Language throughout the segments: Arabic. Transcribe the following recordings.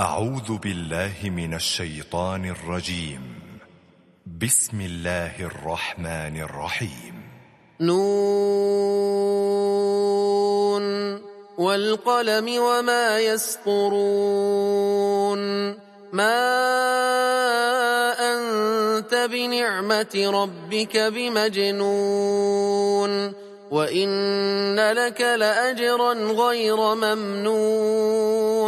أعوذ بالله من الشيطان الرجيم. بسم الله الرحمن الرحيم. نون. والقلم وما يسطرون. ما أنت بنعمة ربك بمجنون. وإن لك لأجرا غير ممنون.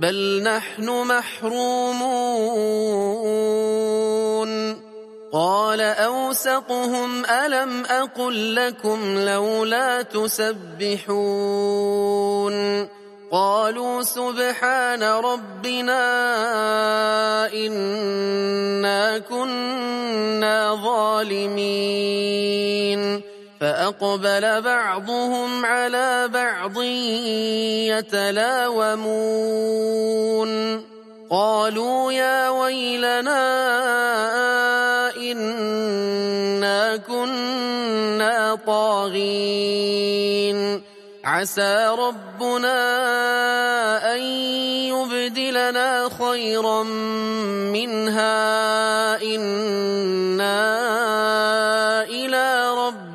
بل نحن محرومون. قال أوسطهم ألم أقل لكم لولا تسبحون. قالوا سبحان ربنا إنا كنا ظالمين. فأقبل بعضهم على بعض يتلاومون. قالوا يا ويلنا إنا كنا طاغين. عسى ربنا أن يبدلنا خيرا منها. إنا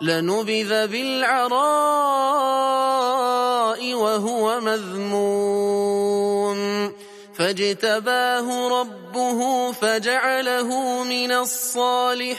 لنبذ بالعراء وهو مذموم. فاجتباه ربه فجعله من الصالحين.